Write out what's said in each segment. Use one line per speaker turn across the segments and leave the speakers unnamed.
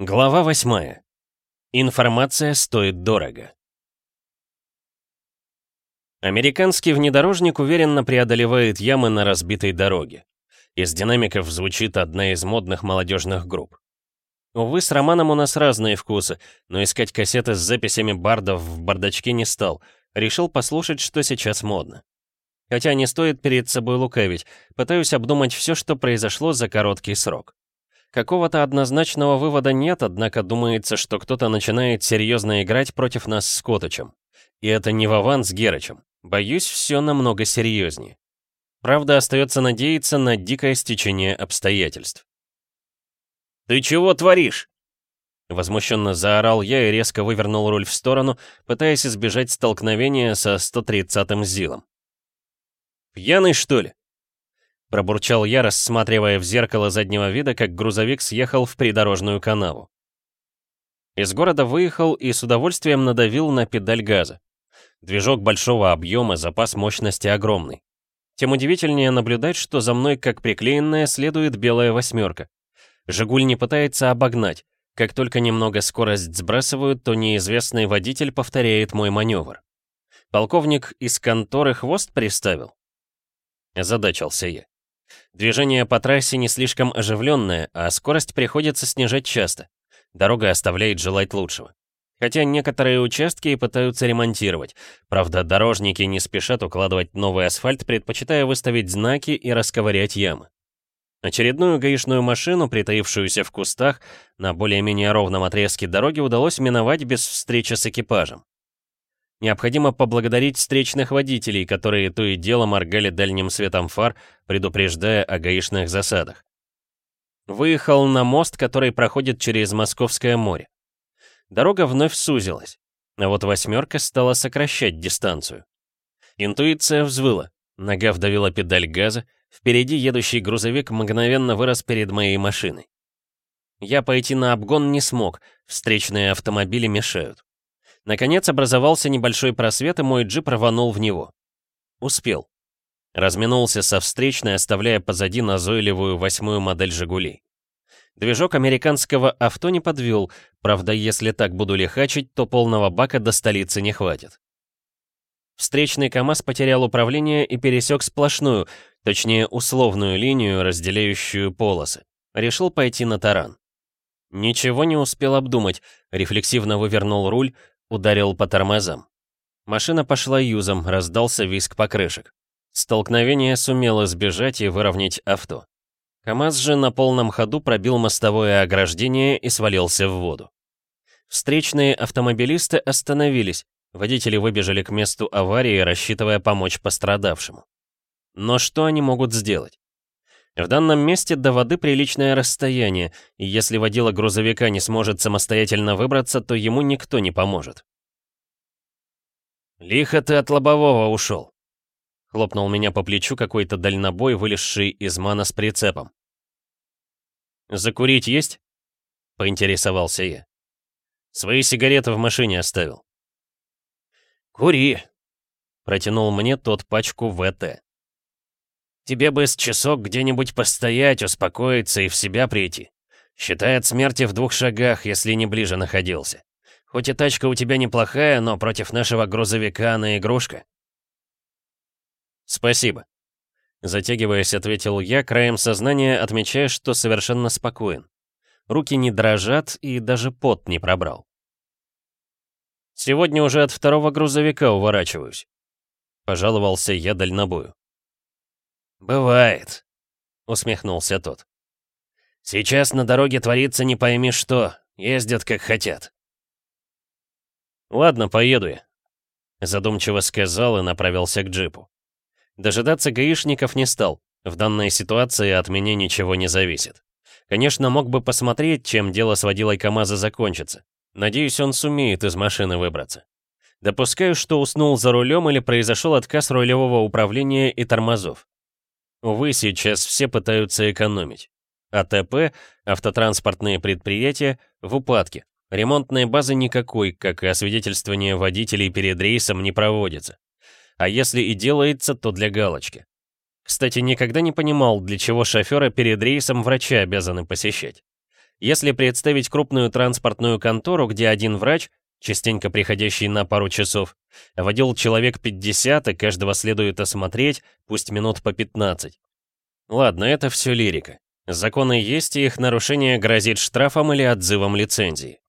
Глава 8. Информация стоит дорого. Американский внедорожник уверенно преодолевает ямы на разбитой дороге. Из динамиков звучит одна из модных молодежных групп. Увы, с Романом у нас разные вкусы, но искать кассеты с записями бардов в бардачке не стал. Решил послушать, что сейчас модно. Хотя не стоит перед собой лукавить, пытаюсь обдумать все, что произошло за короткий срок. Какого-то однозначного вывода нет, однако думается, что кто-то начинает серьезно играть против нас с Коточем. И это не Вован с Герычем. Боюсь, все намного серьезнее. Правда, остается надеяться на дикое стечение обстоятельств. «Ты чего творишь?» Возмущенно заорал я и резко вывернул руль в сторону, пытаясь избежать столкновения со 130-м ЗИЛом. «Пьяный, что ли?» Пробурчал я, рассматривая в зеркало заднего вида, как грузовик съехал в придорожную канаву. Из города выехал и с удовольствием надавил на педаль газа. Движок большого объема, запас мощности огромный. Тем удивительнее наблюдать, что за мной, как приклеенная, следует белая восьмерка. «Жигуль» не пытается обогнать. Как только немного скорость сбрасывают, то неизвестный водитель повторяет мой маневр. Полковник из конторы хвост приставил? Задачился я. Движение по трассе не слишком оживленное, а скорость приходится снижать часто. Дорога оставляет желать лучшего. Хотя некоторые участки и пытаются ремонтировать. Правда, дорожники не спешат укладывать новый асфальт, предпочитая выставить знаки и расковырять ямы. Очередную гаишную машину, притаившуюся в кустах, на более-менее ровном отрезке дороги удалось миновать без встречи с экипажем. Необходимо поблагодарить встречных водителей, которые то и дело моргали дальним светом фар, предупреждая о гаишных засадах. Выехал на мост, который проходит через Московское море. Дорога вновь сузилась, а вот восьмерка стала сокращать дистанцию. Интуиция взвыла, нога вдавила педаль газа, впереди едущий грузовик мгновенно вырос перед моей машиной. Я пойти на обгон не смог, встречные автомобили мешают. Наконец образовался небольшой просвет, и мой джип рванул в него. Успел. Разминулся со встречной, оставляя позади назойливую восьмую модель «Жигулей». Движок американского авто не подвел, правда, если так буду лихачить, то полного бака до столицы не хватит. Встречный КАМАЗ потерял управление и пересек сплошную, точнее условную линию, разделяющую полосы. Решил пойти на таран. Ничего не успел обдумать, рефлексивно вывернул руль, Ударил по тормозам. Машина пошла юзом, раздался виск покрышек. Столкновение сумело сбежать и выровнять авто. КамАЗ же на полном ходу пробил мостовое ограждение и свалился в воду. Встречные автомобилисты остановились, водители выбежали к месту аварии, рассчитывая помочь пострадавшему. Но что они могут сделать? В данном месте до воды приличное расстояние, и если водила грузовика не сможет самостоятельно выбраться, то ему никто не поможет. «Лихо ты от лобового ушел», — хлопнул меня по плечу какой-то дальнобой, вылезший из мана с прицепом. «Закурить есть?» — поинтересовался я. «Свои сигареты в машине оставил». «Кури», — протянул мне тот пачку ВТ. Тебе бы с часок где-нибудь постоять, успокоиться и в себя прийти. Считай от смерти в двух шагах, если не ближе находился. Хоть и тачка у тебя неплохая, но против нашего грузовика она игрушка. Спасибо. Затягиваясь, ответил я, краем сознания отмечая, что совершенно спокоен. Руки не дрожат и даже пот не пробрал. Сегодня уже от второго грузовика уворачиваюсь. Пожаловался я дальнобою. «Бывает», — усмехнулся тот. «Сейчас на дороге творится не пойми что, ездят как хотят». «Ладно, поеду я», — задумчиво сказал и направился к джипу. Дожидаться гаишников не стал, в данной ситуации от меня ничего не зависит. Конечно, мог бы посмотреть, чем дело с водилой КамАЗа закончится. Надеюсь, он сумеет из машины выбраться. Допускаю, что уснул за рулем или произошел отказ рулевого управления и тормозов. Увы, сейчас все пытаются экономить. АТП, автотранспортные предприятия, в упадке. Ремонтной базы никакой, как и освидетельствование водителей перед рейсом, не проводится. А если и делается, то для галочки. Кстати, никогда не понимал, для чего шофера перед рейсом врача обязаны посещать. Если представить крупную транспортную контору, где один врач, частенько приходящий на пару часов, водил человек 50, и каждого следует осмотреть, пусть минут по 15. Ладно, это все лирика. Законы есть, и их нарушение грозит штрафом или отзывом лицензии.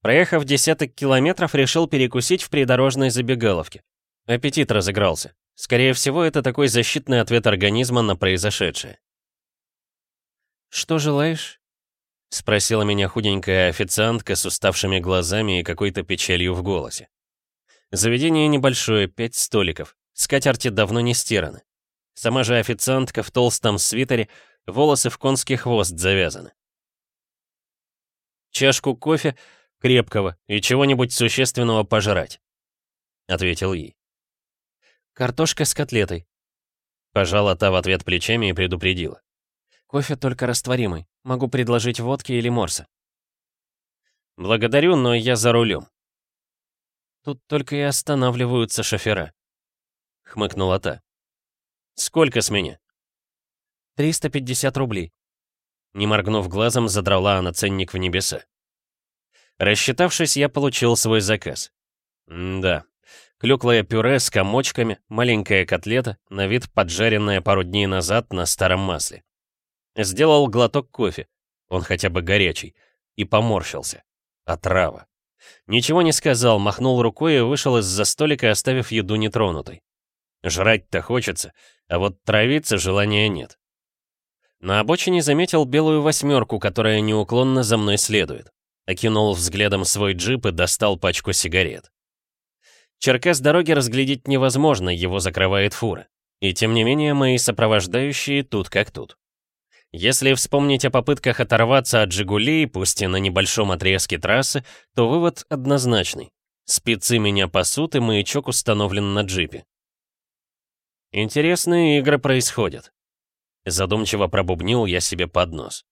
Проехав десяток километров, решил перекусить в придорожной забегаловке. Аппетит разыгрался. Скорее всего, это такой защитный ответ организма на произошедшее. «Что желаешь?» — спросила меня худенькая официантка с уставшими глазами и какой-то печалью в голосе. Заведение небольшое, пять столиков. Скатерти давно не стираны. Сама же официантка в толстом свитере, волосы в конский хвост завязаны. «Чашку кофе, крепкого и чего-нибудь существенного пожрать», — ответил ей. «Картошка с котлетой», — пожала та в ответ плечами и предупредила. «Кофе только растворимый. Могу предложить водки или морса». «Благодарю, но я за рулем». «Тут только и останавливаются шофера», — хмыкнула та. «Сколько с меня?» «350 рублей». Не моргнув глазом, задрала она ценник в небеса. Рассчитавшись, я получил свой заказ. М да. Клюквое пюре с комочками, маленькая котлета, на вид поджаренная пару дней назад на старом масле. Сделал глоток кофе, он хотя бы горячий, и поморщился. Отрава. Ничего не сказал, махнул рукой и вышел из-за столика, оставив еду нетронутой. Жрать-то хочется, а вот травиться желания нет. На обочине заметил белую восьмерку, которая неуклонно за мной следует. Окинул взглядом свой джип и достал пачку сигарет. Черкас дороги разглядеть невозможно, его закрывает фура. И тем не менее мои сопровождающие тут как тут. Если вспомнить о попытках оторваться от «Жигулей», пусть и на небольшом отрезке трассы, то вывод однозначный. Спецы меня пасут, и маячок установлен на джипе. Интересные игры происходят. Задумчиво пробубнил я себе под нос.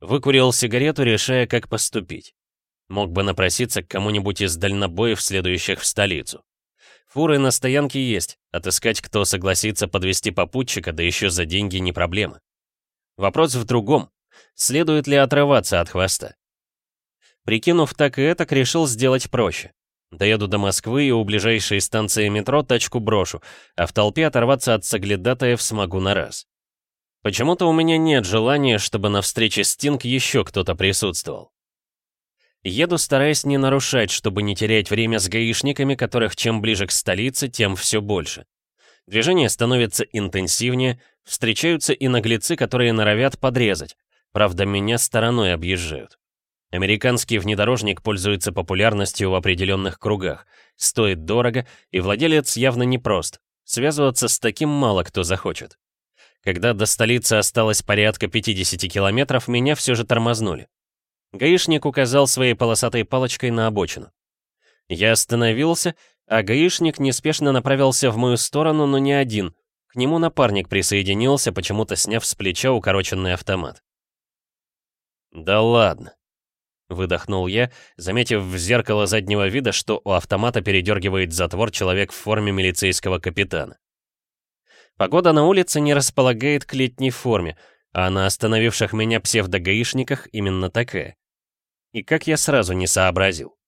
Выкурил сигарету, решая, как поступить. Мог бы напроситься к кому-нибудь из дальнобоев, следующих в столицу. Фуры на стоянке есть, отыскать, кто согласится подвести попутчика, да еще за деньги не проблема. Вопрос в другом. Следует ли отрываться от хвоста? Прикинув так и это, решил сделать проще. Доеду до Москвы и у ближайшей станции метро тачку брошу, а в толпе оторваться от соглядатаев смогу на раз. Почему-то у меня нет желания, чтобы на встрече с Тинг еще кто-то присутствовал. Еду, стараясь не нарушать, чтобы не терять время с гаишниками, которых чем ближе к столице, тем все больше. Движение становится интенсивнее, встречаются и наглецы, которые норовят подрезать. Правда, меня стороной объезжают. Американский внедорожник пользуется популярностью в определенных кругах, стоит дорого, и владелец явно непрост. Связываться с таким мало кто захочет. Когда до столицы осталось порядка 50 километров, меня все же тормознули. Гаишник указал своей полосатой палочкой на обочину. Я остановился а гаишник неспешно направился в мою сторону, но не один. К нему напарник присоединился, почему-то сняв с плеча укороченный автомат. «Да ладно», — выдохнул я, заметив в зеркало заднего вида, что у автомата передергивает затвор человек в форме милицейского капитана. Погода на улице не располагает к летней форме, а на остановивших меня псевдогаишниках именно такая. И как я сразу не сообразил.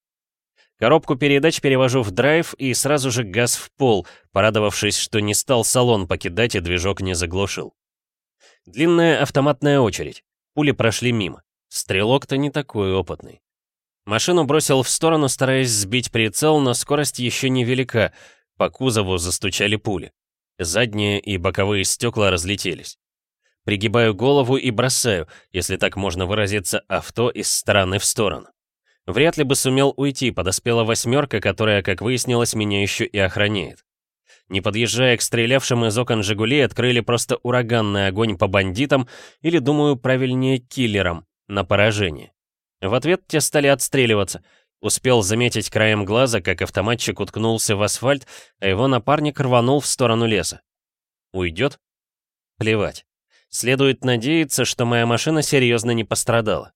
Коробку передач перевожу в драйв и сразу же газ в пол, порадовавшись, что не стал салон покидать и движок не заглушил. Длинная автоматная очередь. Пули прошли мимо. Стрелок-то не такой опытный. Машину бросил в сторону, стараясь сбить прицел, но скорость еще не велика. По кузову застучали пули. Задние и боковые стекла разлетелись. Пригибаю голову и бросаю, если так можно выразиться, авто из стороны в сторону. Вряд ли бы сумел уйти, подоспела восьмерка, которая, как выяснилось, меня еще и охраняет. Не подъезжая к стрелявшим из окон «Жигули», открыли просто ураганный огонь по бандитам или, думаю, правильнее, киллерам, на поражение. В ответ те стали отстреливаться. Успел заметить краем глаза, как автоматчик уткнулся в асфальт, а его напарник рванул в сторону леса. Уйдет? Плевать. Следует надеяться, что моя машина серьезно не пострадала.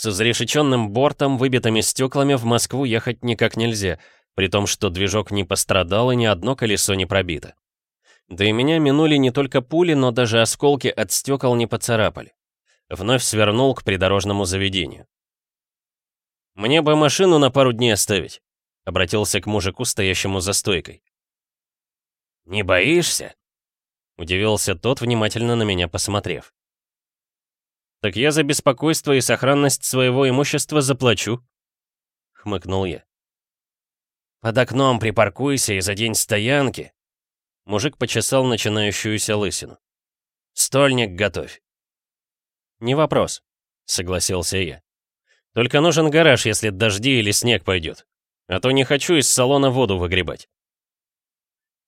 С изрешеченным бортом, выбитыми стеклами в Москву ехать никак нельзя, при том, что движок не пострадал и ни одно колесо не пробито. Да и меня минули не только пули, но даже осколки от стекол не поцарапали. Вновь свернул к придорожному заведению. «Мне бы машину на пару дней оставить», — обратился к мужику, стоящему за стойкой.
«Не боишься?»
— удивился тот, внимательно на меня посмотрев. «Так я за беспокойство и сохранность своего имущества заплачу», — хмыкнул я.
«Под окном припаркуйся и за день стоянки», —
мужик почесал начинающуюся лысину.
«Стольник готовь».
«Не вопрос», — согласился я. «Только нужен гараж, если дожди или снег пойдет. А то не хочу из салона воду выгребать».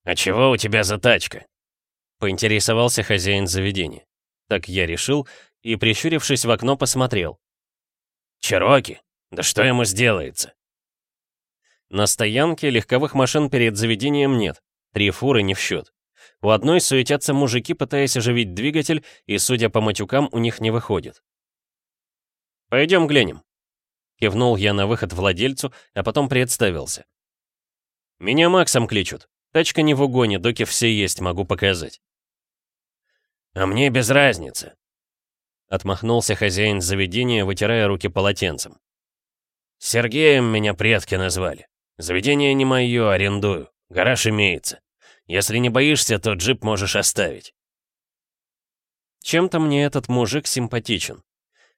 «А чего у тебя за тачка?»
— поинтересовался хозяин заведения. Так я решил и, прищурившись в окно, посмотрел.
«Чероки? Да что ему сделается?»
На стоянке легковых машин перед заведением нет, три фуры не в счет. У одной суетятся мужики, пытаясь оживить двигатель, и, судя по матюкам, у них не выходит. «Пойдем глянем», — кивнул я на выход владельцу, а потом представился. «Меня Максом кличут. Тачка не в угоне, доки все есть, могу показать».
«А мне без разницы», —
отмахнулся хозяин заведения, вытирая руки полотенцем.
«Сергеем меня предки назвали. Заведение не мое, арендую. Гараж имеется. Если не боишься, то джип можешь оставить».
Чем-то мне этот мужик симпатичен.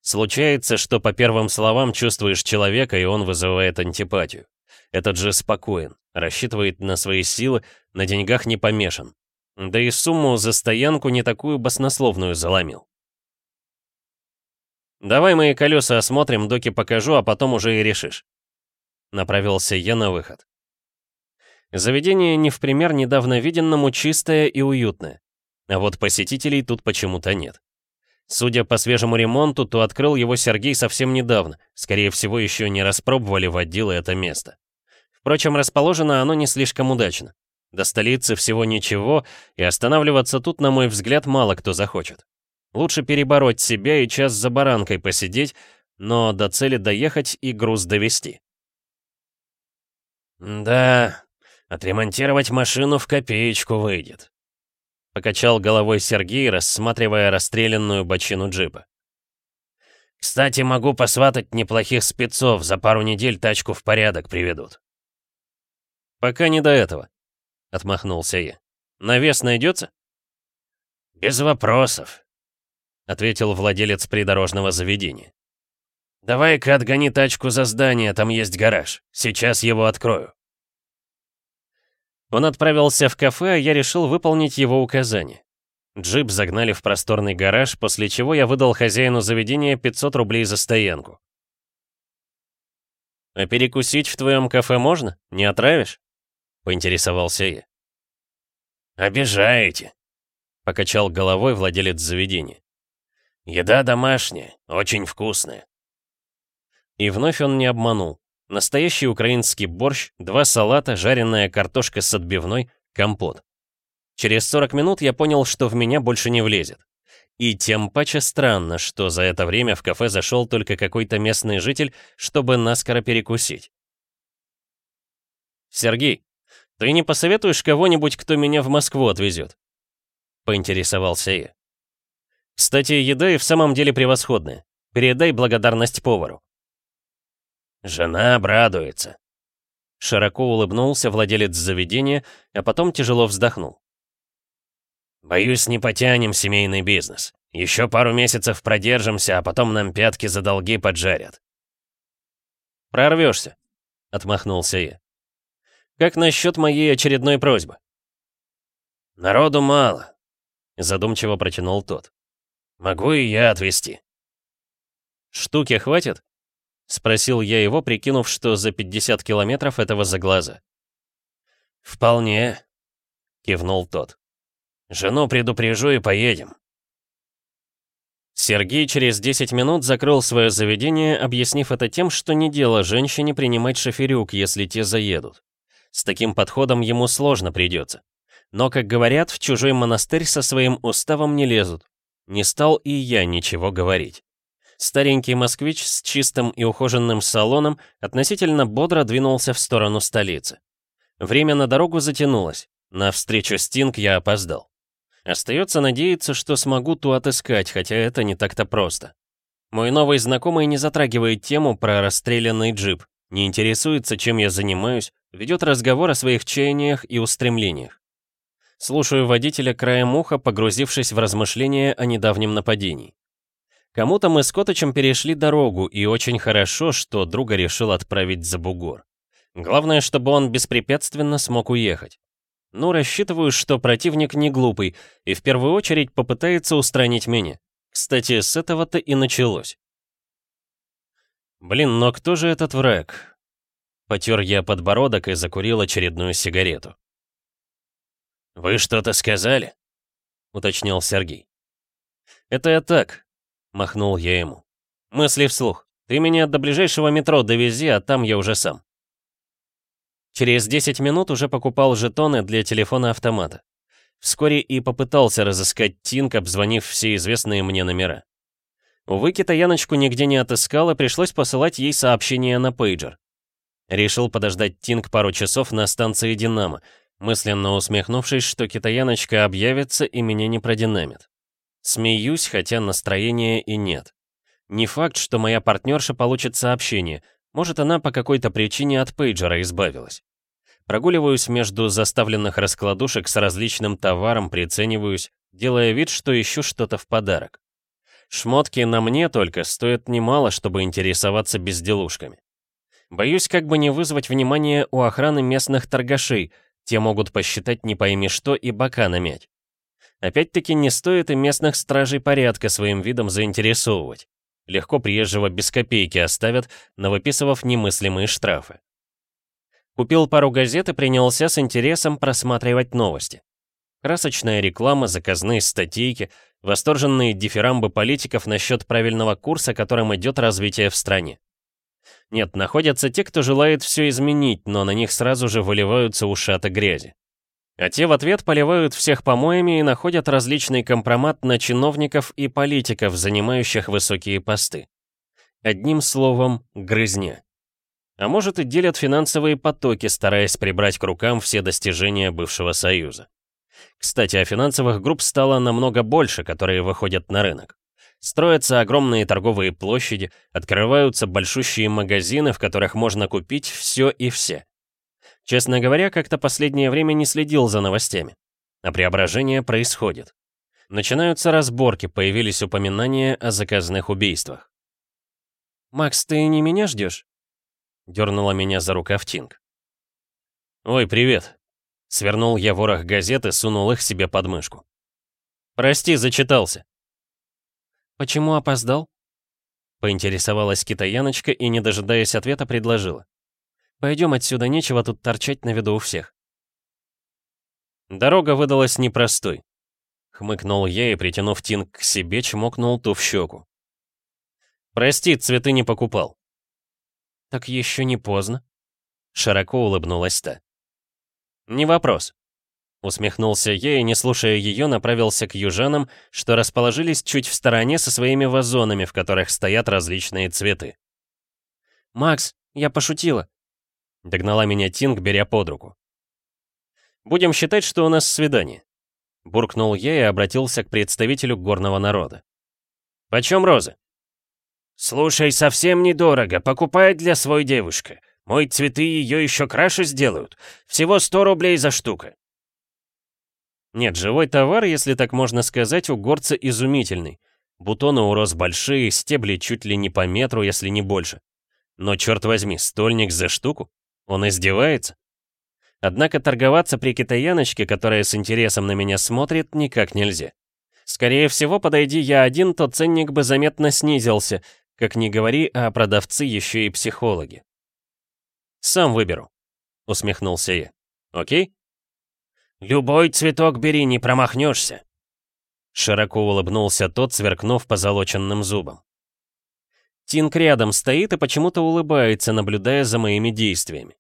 Случается, что по первым словам чувствуешь человека, и он вызывает антипатию. Этот же спокоен, рассчитывает на свои силы, на деньгах не помешан. Да и сумму за стоянку не такую баснословную заломил. «Давай мои колеса осмотрим, доки покажу, а потом уже и решишь». Направился я на выход. Заведение не в пример недавно виденному чистое и уютное. А вот посетителей тут почему-то нет. Судя по свежему ремонту, то открыл его Сергей совсем недавно, скорее всего, еще не распробовали водилы это место. Впрочем, расположено оно не слишком удачно. До столицы всего ничего, и останавливаться тут, на мой взгляд, мало кто захочет. Лучше перебороть себя и час за баранкой посидеть, но до цели доехать и груз довести.
«Да, отремонтировать машину в копеечку выйдет», — покачал головой Сергей, рассматривая расстрелянную бочину джипа. «Кстати, могу посватать неплохих спецов, за пару недель тачку в порядок приведут».
«Пока не до этого», — отмахнулся я. «Навес найдется?»
«Без вопросов», —
ответил владелец придорожного заведения.
«Давай-ка отгони тачку за здание, там есть гараж. Сейчас его открою».
Он отправился в кафе, а я решил выполнить его указание. Джип загнали в просторный гараж, после чего я выдал хозяину заведения 500 рублей за стоянку. «А перекусить в твоем кафе можно? Не отравишь?» — поинтересовался я.
«Обижаете», — покачал головой владелец заведения. Еда домашняя, очень вкусная.
И вновь он не обманул. Настоящий украинский борщ, два салата, жареная картошка с отбивной, компот. Через 40 минут я понял, что в меня больше не влезет. И тем паче странно, что за это время в кафе зашел только какой-то местный житель, чтобы наскоро перекусить. «Сергей, ты не посоветуешь кого-нибудь, кто меня в Москву отвезет?» Поинтересовался я. Кстати, еда и в самом деле превосходная. Передай благодарность повару.
Жена обрадуется.
Широко улыбнулся владелец заведения, а потом тяжело вздохнул.
Боюсь, не потянем семейный бизнес. Еще пару месяцев продержимся, а потом нам пятки за долги поджарят.
Прорвешься, отмахнулся я. Как насчет моей очередной просьбы?
Народу мало,
задумчиво протянул тот.
Могу и я отвезти.
Штуки хватит? Спросил я его, прикинув, что за 50 километров этого за глаза.
«Вполне», —
кивнул тот.
«Жену предупрежу и поедем».
Сергей через 10 минут закрыл свое заведение, объяснив это тем, что не дело женщине принимать шоферюк, если те заедут. С таким подходом ему сложно придется. Но, как говорят, в чужой монастырь со своим уставом не лезут. Не стал и я ничего говорить. Старенький москвич с чистым и ухоженным салоном относительно бодро двинулся в сторону столицы. Время на дорогу затянулось. На встречу Стинг я опоздал. Остается надеяться, что смогу ту отыскать, хотя это не так-то просто. Мой новый знакомый не затрагивает тему про расстрелянный джип, не интересуется, чем я занимаюсь, ведет разговор о своих чаяниях и устремлениях. Слушаю водителя краем уха, погрузившись в размышления о недавнем нападении. Кому-то мы с Коточем перешли дорогу, и очень хорошо, что друга решил отправить за бугор. Главное, чтобы он беспрепятственно смог уехать. Ну, рассчитываю, что противник не глупый, и в первую очередь попытается устранить меня. Кстати, с этого-то и началось. Блин, но кто же этот враг? Потер я подбородок и закурил очередную сигарету. «Вы что-то сказали?» — уточнил Сергей. «Это я так», — махнул я ему. «Мысли вслух. Ты меня до ближайшего метро довези, а там я уже сам». Через 10 минут уже покупал жетоны для телефона-автомата. Вскоре и попытался разыскать Тинк, обзвонив все известные мне номера. Увы, китаяночку нигде не отыскал, и пришлось посылать ей сообщение на пейджер. Решил подождать Тинк пару часов на станции «Динамо», мысленно усмехнувшись, что китаяночка объявится и меня не продинамит. Смеюсь, хотя настроения и нет. Не факт, что моя партнерша получит сообщение, может, она по какой-то причине от пейджера избавилась. Прогуливаюсь между заставленных раскладушек с различным товаром, прицениваюсь, делая вид, что ищу что-то в подарок. Шмотки на мне только стоят немало, чтобы интересоваться безделушками. Боюсь как бы не вызвать внимание у охраны местных торгашей, те могут посчитать не пойми что и бока намять. Опять-таки не стоит и местных стражей порядка своим видом заинтересовывать. Легко приезжего без копейки оставят, навыписывав немыслимые штрафы. Купил пару газет и принялся с интересом просматривать новости. Красочная реклама, заказные статейки, восторженные дифирамбы политиков насчет правильного курса, которым идет развитие в стране. Нет, находятся те, кто желает все изменить, но на них сразу же выливаются ушаты грязи. А те в ответ поливают всех помоями и находят различный компромат на чиновников и политиков, занимающих высокие посты. Одним словом, грызня. А может и делят финансовые потоки, стараясь прибрать к рукам все достижения бывшего Союза. Кстати, а финансовых групп стало намного больше, которые выходят на рынок. Строятся огромные торговые площади, открываются большущие магазины, в которых можно купить все и все. Честно говоря, как-то последнее время не следил за новостями. А преображение происходит. Начинаются разборки, появились упоминания о заказных убийствах. «Макс, ты не меня ждешь? Дернула меня за рукав Тинг. «Ой, привет!» Свернул я ворох газет и сунул их себе под мышку. «Прости, зачитался». «Почему опоздал?» Поинтересовалась китаяночка и, не дожидаясь ответа, предложила. Пойдем отсюда, нечего тут торчать на виду у всех. Дорога выдалась непростой. Хмыкнул я и, притянув Тинг к себе, чмокнул ту в щеку. «Прости, цветы не покупал». «Так еще не поздно», — широко улыбнулась та. «Не вопрос», — усмехнулся я и, не слушая ее, направился к южанам, что расположились чуть в стороне со своими вазонами, в которых стоят различные цветы. «Макс, я пошутила. Догнала меня Тинг, беря под руку. «Будем считать, что у нас свидание», — буркнул я и обратился к представителю горного народа. «Почем розы?» «Слушай, совсем недорого, покупает для свой девушка. Мой цветы ее еще краше сделают. Всего 100 рублей за штука». Нет, живой товар, если так можно сказать, у горца изумительный. Бутоны у роз большие, стебли чуть ли не по метру, если не больше. Но, черт возьми, стольник за штуку? Он издевается? Однако торговаться при китаяночке, которая с интересом на меня смотрит, никак нельзя. Скорее всего, подойди я один, то ценник бы заметно снизился, как ни говори, а продавцы еще и психологи. «Сам выберу», — усмехнулся я. «Окей?» «Любой цветок бери, не промахнешься», — широко улыбнулся тот, сверкнув позолоченным зубом. Тинк рядом стоит и почему-то улыбается, наблюдая за моими действиями.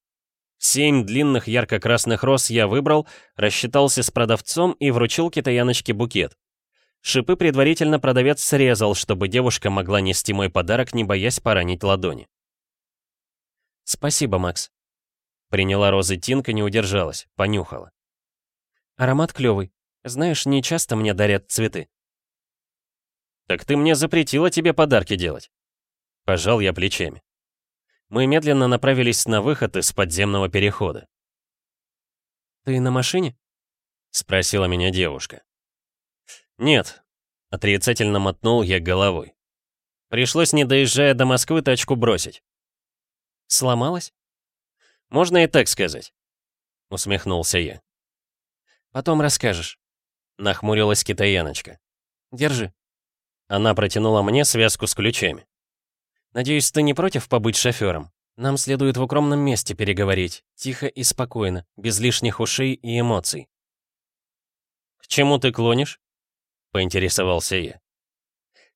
Семь длинных ярко-красных роз я выбрал, рассчитался с продавцом и вручил китаяночке букет. Шипы предварительно продавец срезал, чтобы девушка могла нести мой подарок, не боясь поранить ладони. «Спасибо, Макс». Приняла розы Тинка, не удержалась, понюхала. «Аромат клёвый. Знаешь, не часто мне дарят цветы».
«Так ты мне запретила тебе подарки делать». Пожал я плечами. Мы медленно направились на выход из подземного перехода.
«Ты на машине?»
— спросила меня девушка. «Нет», — отрицательно мотнул я головой. Пришлось, не доезжая до Москвы, тачку бросить.
«Сломалась?»
«Можно и так сказать», — усмехнулся я.
«Потом расскажешь», — нахмурилась китаяночка. «Держи».
Она протянула мне связку с ключами.
«Надеюсь, ты не против побыть шофером? Нам следует в укромном месте переговорить, тихо и спокойно, без лишних ушей и эмоций».
«К чему ты клонишь?» — поинтересовался я.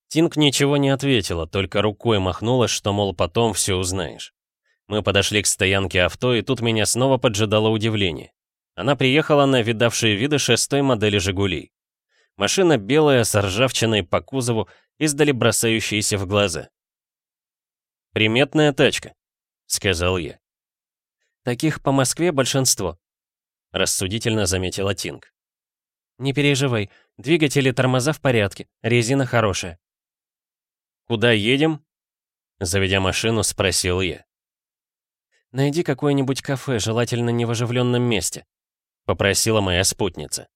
Тинг ничего не ответила, только рукой махнула, что, мол, потом все узнаешь. Мы подошли к стоянке авто, и тут меня снова поджидало удивление. Она приехала на видавшие виды шестой модели «Жигулей». Машина белая, с ржавчиной по кузову, издали бросающиеся в глаза. «Приметная тачка», — сказал я.
«Таких по Москве большинство», —
рассудительно заметила Тинг.
«Не переживай, двигатели тормоза в порядке, резина хорошая».
«Куда едем?» Заведя машину, спросил я.
«Найди какое-нибудь кафе, желательно не в оживленном месте», — попросила моя спутница.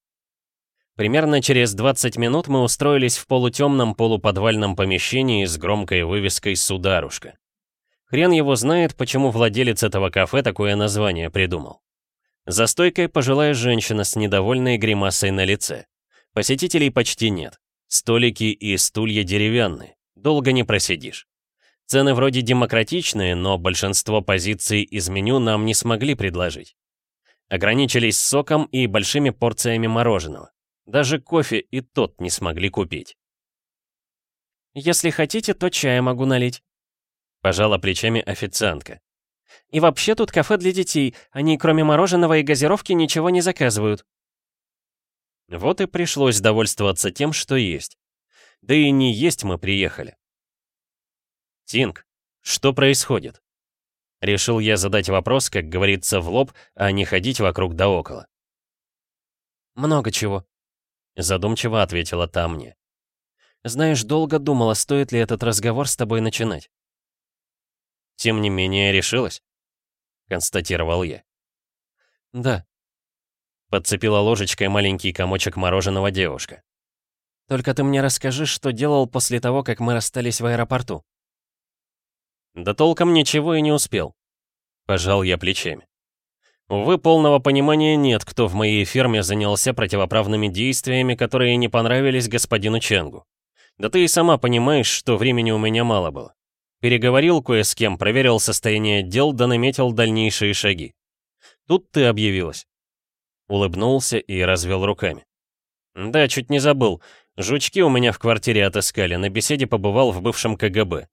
Примерно через 20 минут мы устроились в полутемном полуподвальном помещении с громкой вывеской «Сударушка». Хрен его знает, почему владелец этого кафе такое название придумал. За стойкой пожилая женщина с недовольной гримасой на лице. Посетителей почти нет. Столики и стулья деревянные. Долго не просидишь. Цены вроде демократичные, но большинство позиций из меню нам не смогли предложить. Ограничились соком и большими порциями мороженого. Даже кофе и тот не смогли купить.
«Если хотите, то чая могу налить», — пожала плечами официантка. «И вообще тут кафе для детей, они кроме мороженого и газировки ничего не заказывают».
Вот и пришлось довольствоваться тем, что есть. Да и не есть мы приехали. Тинг, что происходит? Решил я задать вопрос, как говорится, в лоб, а не ходить вокруг да около.
«Много чего», —
задумчиво ответила та мне.
«Знаешь, долго думала, стоит ли этот разговор с тобой начинать».
«Тем не менее, решилась», — констатировал я.
«Да», —
подцепила ложечкой маленький комочек мороженого девушка.
Только ты мне расскажи, что делал после того, как мы расстались в аэропорту».
«Да толком ничего и не успел», — пожал я плечами. Увы, полного понимания нет, кто в моей фирме занялся противоправными действиями, которые не понравились господину Ченгу. Да ты и сама понимаешь, что времени у меня мало было. Переговорил кое с кем, проверил состояние дел, да наметил дальнейшие шаги. Тут ты объявилась. Улыбнулся и развел руками. Да, чуть не забыл. Жучки у меня в квартире отыскали, на беседе побывал в бывшем КГБ.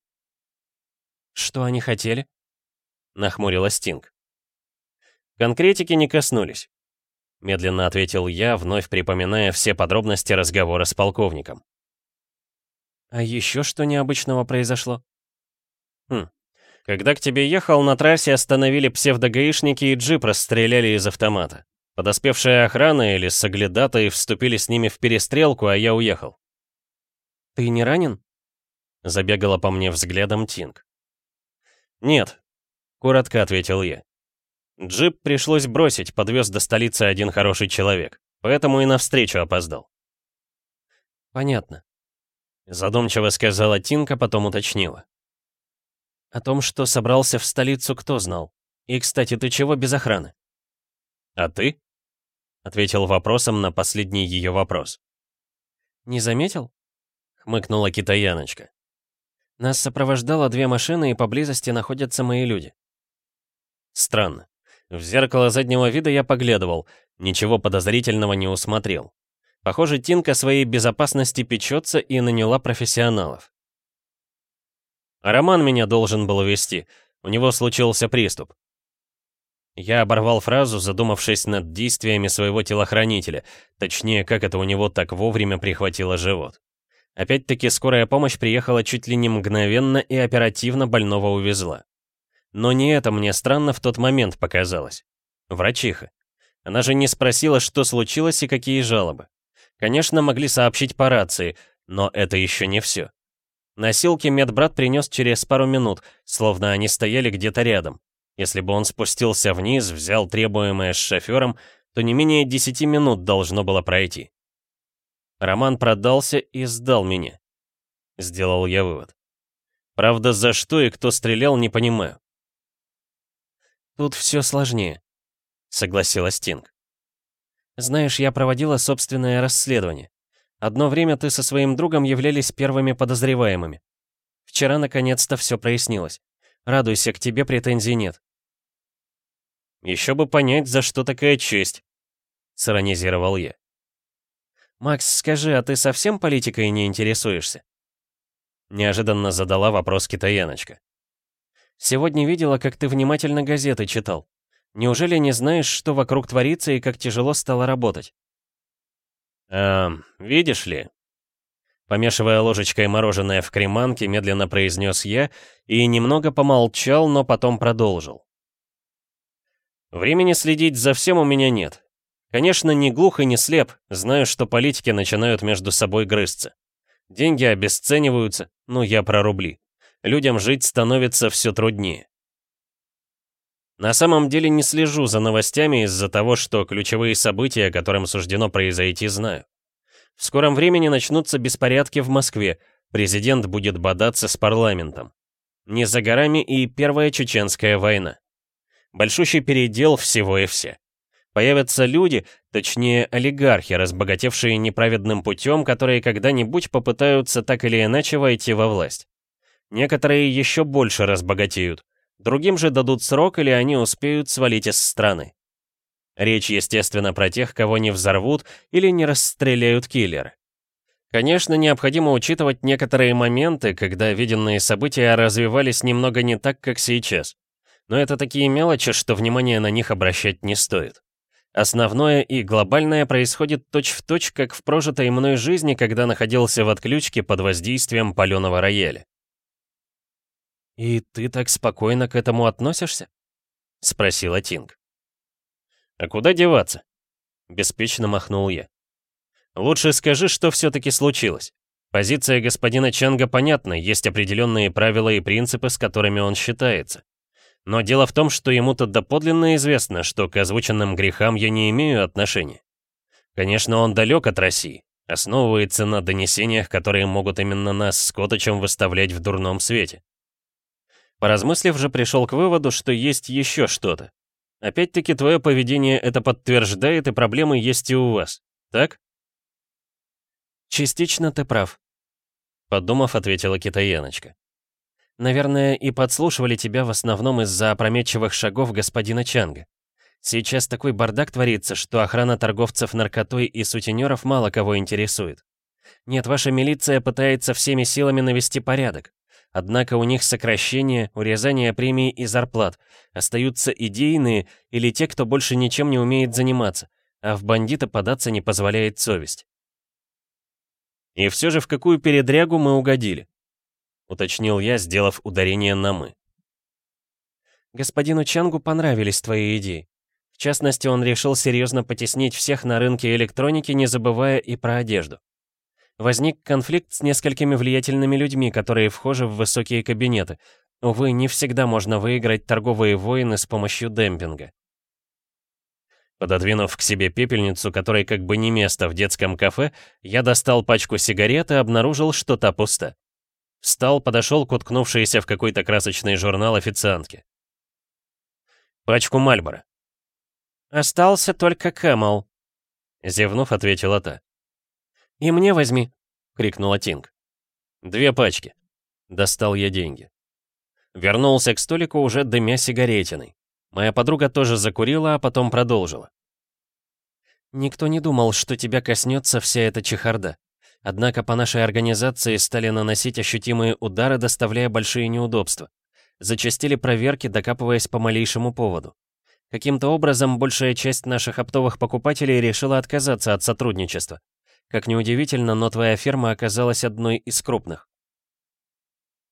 «Что они хотели?»
— нахмурила Стинг. «Конкретики не коснулись», — медленно ответил я, вновь припоминая все подробности разговора с полковником.
«А еще что необычного произошло?»
«Хм. Когда к тебе ехал, на трассе остановили псевдогаишники и джип расстреляли из автомата. Подоспевшая охрана или соглядатые вступили с ними в перестрелку, а я уехал.
«Ты не ранен?»
Забегала по мне взглядом Тинг. «Нет», — коротко ответил я. Джип пришлось бросить, подвез до столицы один хороший человек, поэтому и навстречу опоздал.
«Понятно», —
задумчиво сказала Тинка, потом уточнила.
«О том, что собрался в столицу, кто знал? И, кстати, ты чего без охраны?»
«А ты?» — ответил вопросом на последний ее вопрос.
«Не заметил?»
— хмыкнула китаяночка.
«Нас сопровождало две машины, и поблизости находятся мои люди».
Странно. В зеркало заднего вида я поглядывал, ничего подозрительного не усмотрел. Похоже, Тинка своей безопасности печется и наняла профессионалов. Роман меня должен был вести. У него случился приступ. Я оборвал фразу, задумавшись над действиями своего телохранителя, точнее, как это у него так вовремя прихватило живот. Опять-таки, скорая помощь приехала чуть ли не мгновенно и оперативно больного увезла. Но не это мне странно в тот момент показалось. Врачиха. Она же не спросила, что случилось и какие жалобы.
Конечно, могли сообщить по рации, но это еще не все. Носилки медбрат принес через пару минут, словно они стояли где-то рядом. Если бы он спустился вниз, взял требуемое с шофером, то не менее 10 минут должно было пройти. Роман продался и сдал меня. Сделал я вывод. Правда, за что и кто стрелял, не понимаю. Тут все сложнее, согласилась Тинг. Знаешь, я проводила собственное расследование. Одно время ты со своим другом являлись первыми подозреваемыми. Вчера наконец-то все прояснилось. Радуйся, к тебе претензий нет. Еще бы понять, за что такая честь, сиронизировал я. «Макс, скажи, а ты совсем политикой не интересуешься?» Неожиданно задала вопрос китаяночка. «Сегодня видела, как ты внимательно газеты читал. Неужели не знаешь, что вокруг творится и как тяжело стало работать?» «Эм, видишь ли?» Помешивая ложечкой мороженое в креманке, медленно произнес я и немного помолчал, но потом продолжил. «Времени следить за всем у меня нет. Конечно, не глух и не слеп, знаю, что политики начинают между собой грызться. Деньги обесцениваются, ну я про рубли. Людям жить становится все труднее. На самом деле не слежу за новостями из-за того, что ключевые события, которым суждено произойти, знаю. В скором времени начнутся беспорядки в Москве, президент будет бодаться с парламентом. Не за горами и Первая Чеченская война. Большущий передел всего и все. Появятся люди, точнее олигархи, разбогатевшие неправедным путем, которые когда-нибудь попытаются так или иначе войти во власть. Некоторые еще больше разбогатеют, другим же дадут срок или они успеют свалить из страны. Речь, естественно, про тех, кого не взорвут или не расстреляют киллеры. Конечно, необходимо учитывать некоторые моменты, когда виденные события развивались немного не так, как сейчас. Но это такие мелочи, что внимание на них обращать не стоит. Основное и глобальное происходит точь-в-точь, точь, как в прожитой мной жизни, когда находился в отключке под воздействием паленого рояля. «И ты так спокойно к этому относишься?» — спросила Тинг. «А куда деваться?» — беспечно махнул я. «Лучше скажи, что все-таки случилось. Позиция господина Чанга понятна, есть определенные правила и принципы, с которыми он считается. Но дело в том, что ему-то доподлинно известно, что к озвученным грехам я не имею отношения. Конечно, он далек от России, основывается на донесениях, которые могут именно нас с Коточем выставлять в дурном свете. Поразмыслив же, пришел к выводу, что есть еще что-то. Опять-таки, твое поведение это подтверждает, и проблемы есть и у вас, так? Частично ты прав, подумав, ответила китаяночка. Наверное, и подслушивали тебя в основном из-за опрометчивых шагов господина Чанга. Сейчас такой бардак творится, что охрана торговцев наркотой и сутенеров мало кого интересует. Нет, ваша милиция пытается всеми силами навести порядок. Однако у них сокращение, урезание премий и зарплат. Остаются идейные или те, кто больше ничем не умеет заниматься, а в бандита податься не позволяет совесть. И все же в какую передрягу мы угодили? Уточнил я, сделав ударение на «мы». Господину Чангу понравились твои идеи. В частности, он решил серьезно потеснить всех на рынке электроники, не забывая и про одежду. Возник конфликт с несколькими влиятельными людьми, которые вхожи в высокие кабинеты. Увы, не всегда можно выиграть торговые войны с помощью демпинга. Пододвинув к себе пепельницу, которой как бы не место в детском кафе, я достал пачку сигарет и обнаружил, что та пуста. Встал, подошел к уткнувшейся в какой-то красочный журнал официантке. «Пачку Мальбора». «Остался только Кэмэл», — зевнув, ответила та. «И мне возьми», — крикнула Тинг. «Две пачки». Достал я деньги. Вернулся к столику уже дымя сигаретиной. Моя подруга тоже закурила, а потом продолжила. «Никто не думал, что тебя коснется вся эта чехарда. Однако по нашей организации стали наносить ощутимые удары, доставляя большие неудобства. Зачастили проверки, докапываясь по малейшему поводу. Каким-то образом большая часть наших оптовых покупателей решила отказаться от сотрудничества. Как ни удивительно, но твоя фирма оказалась одной из крупных.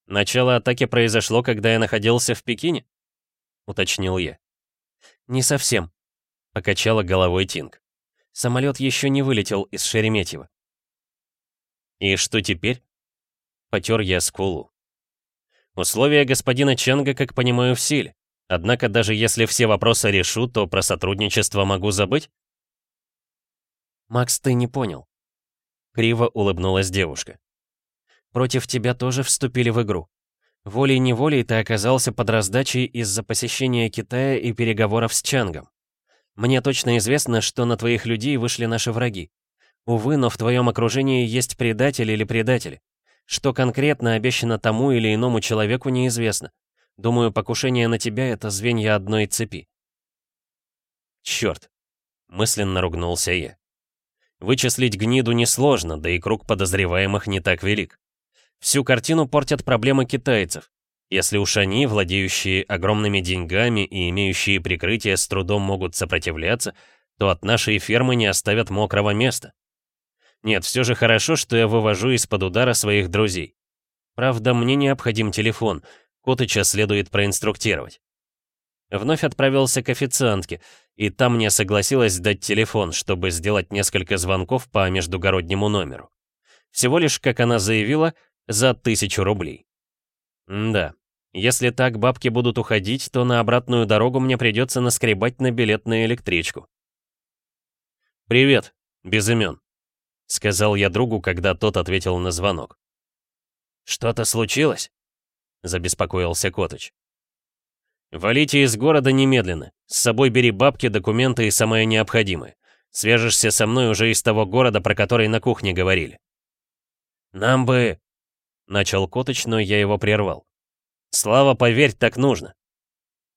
«Начало атаки произошло, когда я находился в Пекине?» — уточнил я. «Не совсем», — покачала головой Тинг. Самолет еще не вылетел из Шереметьево.
И что теперь?
Потер я скулу. Условия господина Ченга, как понимаю, в силе. Однако даже если все вопросы решу, то про сотрудничество могу забыть? Макс, ты не понял. Криво улыбнулась девушка. Против тебя тоже вступили в игру. Волей-неволей ты оказался под раздачей из-за посещения Китая и переговоров с Чангом. Мне точно известно, что на твоих людей вышли наши враги. Увы, но в твоем окружении есть предатель или предатели. Что конкретно обещано тому или иному человеку, неизвестно. Думаю, покушение на тебя — это звенья одной цепи. Черт! Мысленно ругнулся я. Вычислить гниду несложно, да и круг подозреваемых не так велик. Всю картину портят проблемы китайцев. Если уж они, владеющие огромными деньгами и имеющие прикрытие, с трудом могут сопротивляться, то от нашей фермы не оставят мокрого места. Нет, все же хорошо, что я вывожу из-под удара своих друзей. Правда, мне необходим телефон. Котыча следует проинструктировать. Вновь отправился к официантке, и там мне согласилась дать телефон, чтобы сделать несколько звонков по междугороднему номеру. Всего лишь, как она заявила, за тысячу рублей. М да, если так бабки будут уходить, то на обратную дорогу мне придется наскребать на билет на электричку. «Привет, без имен», — сказал я другу, когда тот ответил на звонок. «Что-то случилось?» — забеспокоился Котыч. «Валите из города немедленно. С собой бери бабки, документы и самое необходимое. Свяжешься со мной уже из того города, про который на кухне говорили». «Нам бы...» Начал Котыч, но я его прервал. «Слава, поверь, так нужно!»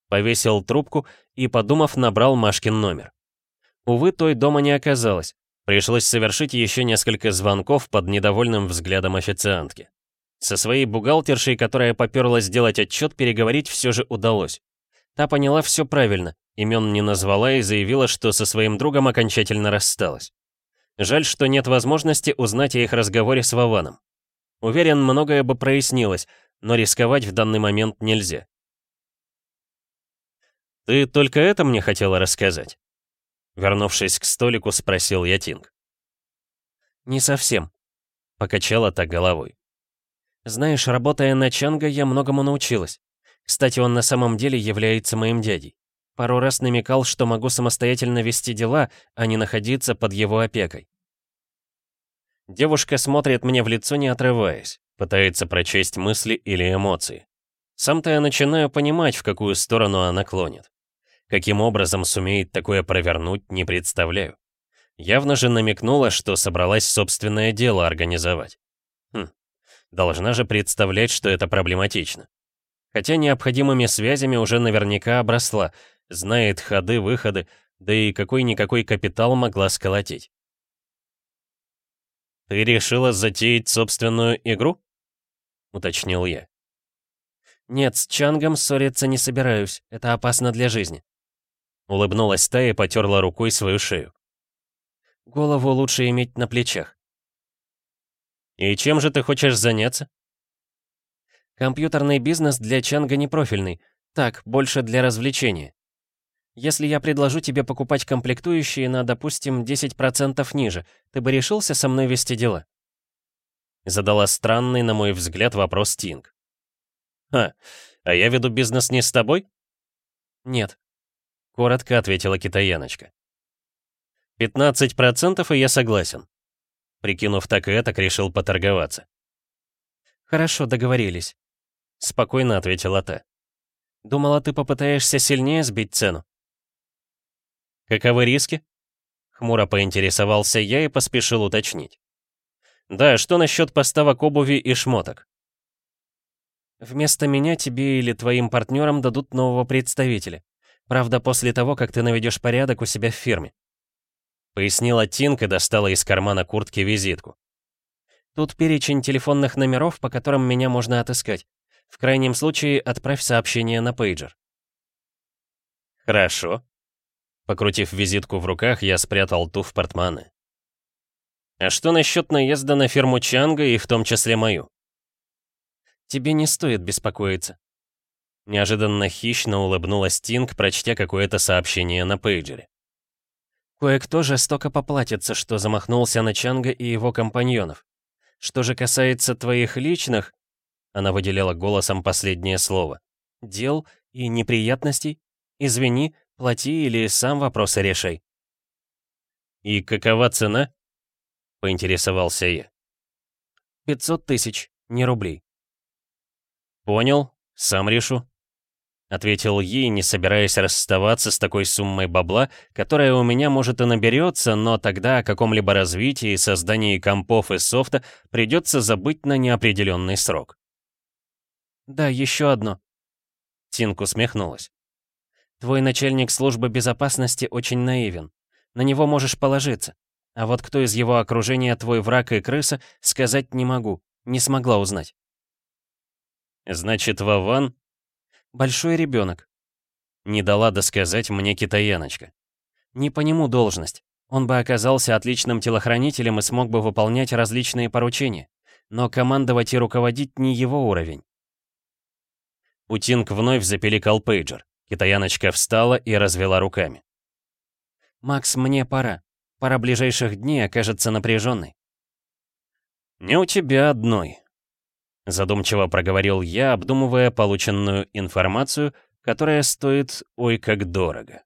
Повесил трубку и, подумав, набрал Машкин номер. Увы, той дома не оказалось. Пришлось совершить еще несколько звонков под недовольным взглядом официантки. Со своей бухгалтершей, которая поперлась сделать отчет, переговорить все же удалось. Та поняла все правильно, имен не назвала и заявила, что со своим другом окончательно рассталась. Жаль, что нет возможности узнать о их разговоре с Вованом. Уверен, многое бы прояснилось, но рисковать в данный момент нельзя. «Ты только это мне хотела рассказать?» Вернувшись к столику, спросил я Тинг. «Не совсем», — покачала так головой. «Знаешь, работая на Чанга, я многому научилась. Кстати, он на самом деле является моим дядей. Пару раз намекал, что могу самостоятельно вести дела, а не находиться под его опекой. Девушка смотрит мне в лицо, не отрываясь, пытается прочесть мысли или эмоции. Сам-то я начинаю понимать, в какую сторону она клонит. Каким образом сумеет такое провернуть, не представляю. Явно же намекнула, что собралась собственное дело организовать. Хм, должна же представлять, что это проблематично. Хотя необходимыми связями уже наверняка обросла, знает ходы, выходы, да и какой-никакой капитал могла сколотить. «Ты решила затеять собственную игру?» — уточнил я. «Нет, с Чангом ссориться не собираюсь. Это опасно для жизни». Улыбнулась та и потерла рукой свою шею. «Голову лучше иметь на плечах». «И чем же ты хочешь заняться?» «Компьютерный бизнес для Чанга не профильный. Так, больше для развлечения. Если я предложу тебе покупать комплектующие на, допустим, 10% ниже, ты бы решился со мной вести дела?» Задала странный, на мой взгляд, вопрос Тинг. «Ха, а я веду бизнес не с тобой?» «Нет», — коротко ответила китаяночка. «15% и я согласен». Прикинув так и так, решил поторговаться. «Хорошо, договорились», — спокойно ответила та. «Думала, ты попытаешься сильнее сбить цену?» «Каковы риски?» Хмуро поинтересовался я и поспешил уточнить. «Да, что насчет поставок обуви и шмоток?» «Вместо меня тебе или твоим партнерам дадут нового представителя. Правда, после того, как ты наведешь порядок у себя в фирме». Пояснила Тинка достала из кармана куртки визитку. «Тут перечень телефонных номеров, по которым меня можно отыскать. В крайнем случае, отправь сообщение на пейджер». «Хорошо», Покрутив визитку в руках, я спрятал ту в портманы. «А что насчет наезда на фирму Чанга и в том числе мою?» «Тебе не стоит беспокоиться». Неожиданно хищно улыбнулась Тинг, прочтя какое-то сообщение на пейджере. Кое-кто жестоко поплатится, что замахнулся на Чанга и его компаньонов. Что же касается твоих личных, она выделила голосом последнее слово, дел и неприятностей, извини, плати или сам вопросы решай.
«И какова цена?» — поинтересовался я.
«Пятьсот тысяч, не рублей».
«Понял, сам решу», — ответил ей, не собираясь расставаться с такой суммой бабла, которая у меня, может, и наберется, но тогда о каком-либо развитии создании компов и софта придется забыть на неопределенный срок.
«Да, еще одно».
Тинк усмехнулась.
«Твой начальник службы безопасности очень наивен. На него можешь положиться. А вот кто из его окружения твой враг и крыса, сказать не могу. Не смогла узнать.
Значит, Вован?
Большой ребенок.
Не дала досказать мне китаяночка.
Не по нему должность. Он бы оказался отличным телохранителем и смог бы выполнять различные поручения. Но командовать и руководить не его уровень.
Утинг вновь запеликал пейджер. Китаяночка встала и развела руками.
«Макс, мне пора. Пара ближайших дней окажется напряженной».
«Не у тебя одной», — задумчиво проговорил я, обдумывая полученную информацию, которая стоит ой как дорого.